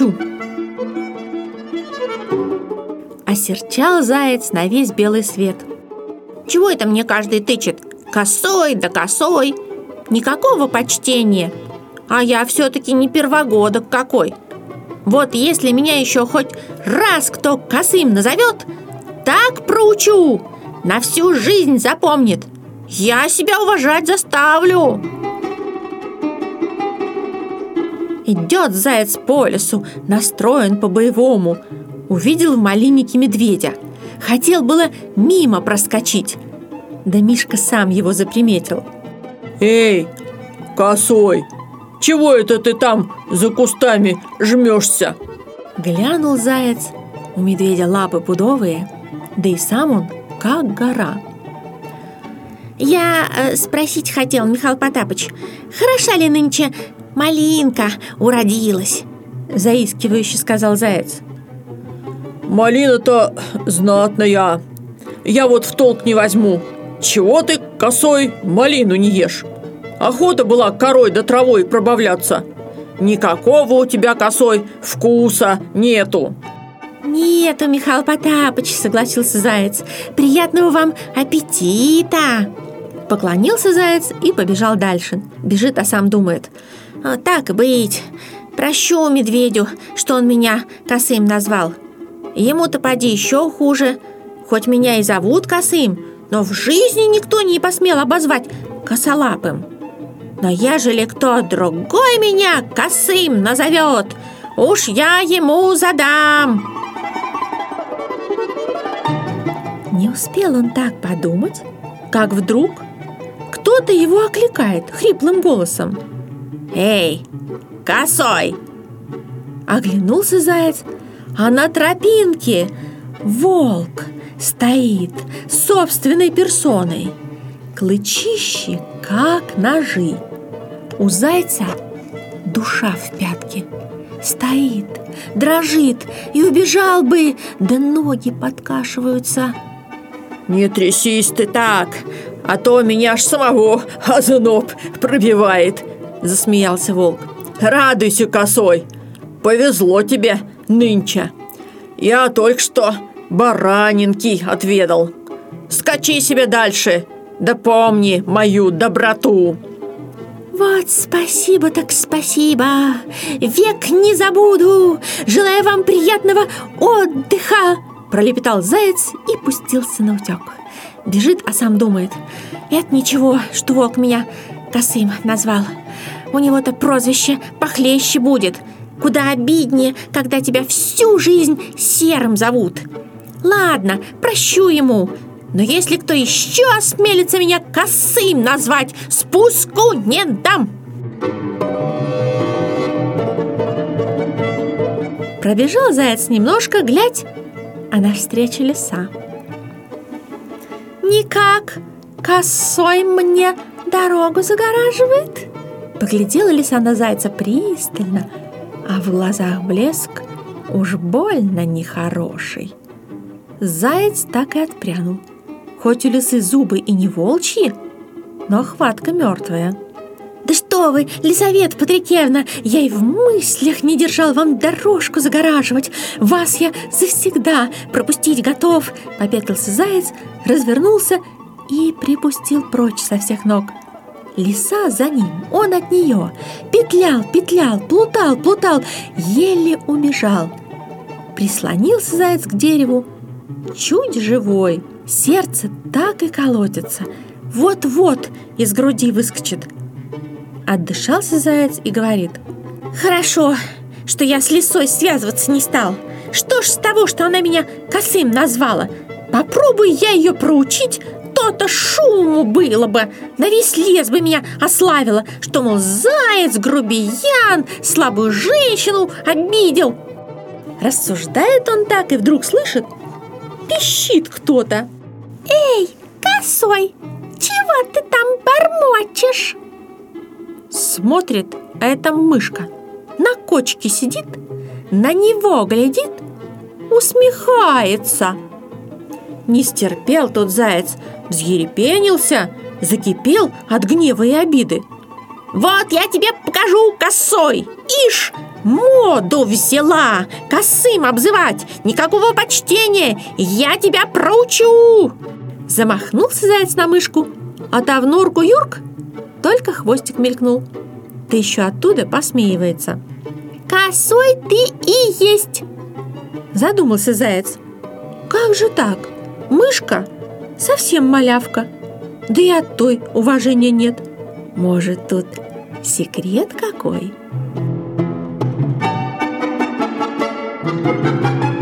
проучу. Осерчал заяц на весь белый свет. Чего это мне каждый тычет? Косой да косой. Никакого почтения. А я все-таки не первогодок какой. Вот если меня еще хоть раз кто косым назовет, так проучу, на всю жизнь запомнит. Я себя уважать заставлю. Идет заяц по лесу, настроен по-боевому. Увидел в малиннике медведя. Хотел было мимо проскочить. Да Мишка сам его заприметил. «Эй, косой, чего это ты там за кустами жмешься?» Глянул заяц. У медведя лапы пудовые, да и сам он как гора. Я э, спросить хотел, Михаил Потапыч, хороша ли нынче малинка уродилась? Заискивающе сказал заяц. Малина-то знатная. Я вот в толк не возьму. Чего ты, косой, малину не ешь? Охота была корой да травой пробавляться. Никакого у тебя, косой, вкуса нету. Нету, Михаил Потапыч, согласился Заяц. Приятного вам аппетита! Поклонился Заяц и побежал дальше. Бежит, а сам думает. Так быть, прощу медведю, что он меня косым назвал. Ему-то поди еще хуже. Хоть меня и зовут косым, но в жизни никто не посмел обозвать косолапым. Но ежели кто другой меня косым назовет, уж я ему задам. Не успел он так подумать, как вдруг кто-то его окликает хриплым голосом. «Эй, косой!» Оглянулся заяц, а на тропинке волк стоит собственной персоной. Клычищи, как ножи. У зайца душа в пятке. Стоит, дрожит и убежал бы, да ноги подкашиваются. «Не трясись ты так, а то меня аж самого озноб пробивает», — засмеялся волк. «Радуйся, косой, повезло тебе нынче. Я только что баранинки отведал. Скачи себе дальше, да помни мою доброту». Вот спасибо так спасибо, век не забуду, желаю вам приятного отдыха, пролепетал заяц и пустился на утек. Бежит, а сам думает, это ничего, что волк меня косым назвал. У него-то прозвище похлеще будет – Куда обиднее, когда тебя всю жизнь серым зовут. Ладно, прощу ему, но если кто еще осмелится меня косым назвать, спуску не дам. Пробежал заяц немножко, глядь, а навстречу леса. Никак, косой мне дорогу загораживает. Поглядела лиса на зайца пристально, а в глазах блеск уж больно нехороший. Заяц так и отпрянул. Хоть у лисы зубы и не волчьи, но хватка мертвая. «Да что вы, Лисавета Патрикевна, я и в мыслях не держал вам дорожку загораживать. Вас я завсегда пропустить готов!» Попятился заяц, развернулся и припустил прочь со всех ног. Лиса за ним, он от нее. Петлял, петлял, плутал, плутал, еле убежал. Прислонился заяц к дереву, чуть живой. Сердце так и колотится. Вот-вот из груди выскочит. Отдышался заяц и говорит. «Хорошо, что я с лисой связываться не стал. Что ж с того, что она меня косым назвала? Попробуй я ее проучить, то-то шуму было бы, на весь лес бы меня ославило, что, мол, заяц, грубиян, слабую женщину обидел. Рассуждает он так и вдруг слышит, пищит кто-то. «Эй, косой, чего ты там бормочешь?» Смотрит, а это мышка. На кочке сидит, на него глядит, усмехается. Не стерпел тот заяц, взъерепенился, закипел от гнева и обиды. «Вот я тебе покажу косой! Ишь, Моду взяла! Косым обзывать! Никакого почтения! Я тебя проучу!» Замахнулся заяц на мышку, а та в норку Юрк только хвостик мелькнул. Ты еще оттуда посмеивается. «Косой ты и есть!» Задумался заяц. «Как же так? Мышка совсем малявка, да и от той уважения нет. Может, тут секрет какой?» Thank you.